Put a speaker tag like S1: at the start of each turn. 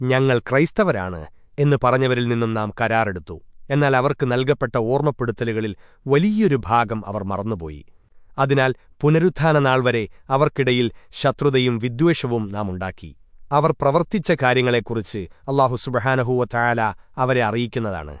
S1: ഞങ്ങൾ ക്രൈസ്തവരാണ് എന്ന് പറഞ്ഞവരിൽ നിന്നും നാം കരാറെടുത്തു. എന്നാൽ അവർക്ക് നൽകപ്പെട്ട ഓർമ്മപ്പെടുത്തലുകളിൽ വലിയൊരു ഭാഗം അവർ മറന്നുപോയി. അതിനാൽ പുനരുത്ഥാന നാൾ വരെ അവർക്കിടയിൽ ശത്രുതയും വിദ്വേഷവും നാം ഉണ്ടാക്കി. അവർ പ്രവർത്തിച്ച കാര്യങ്ങളെക്കുറിച്ച് അള്ളാഹു സുബഹാനഹൂവ ചായാല അവരെ അറിയിക്കുന്നതാണ്.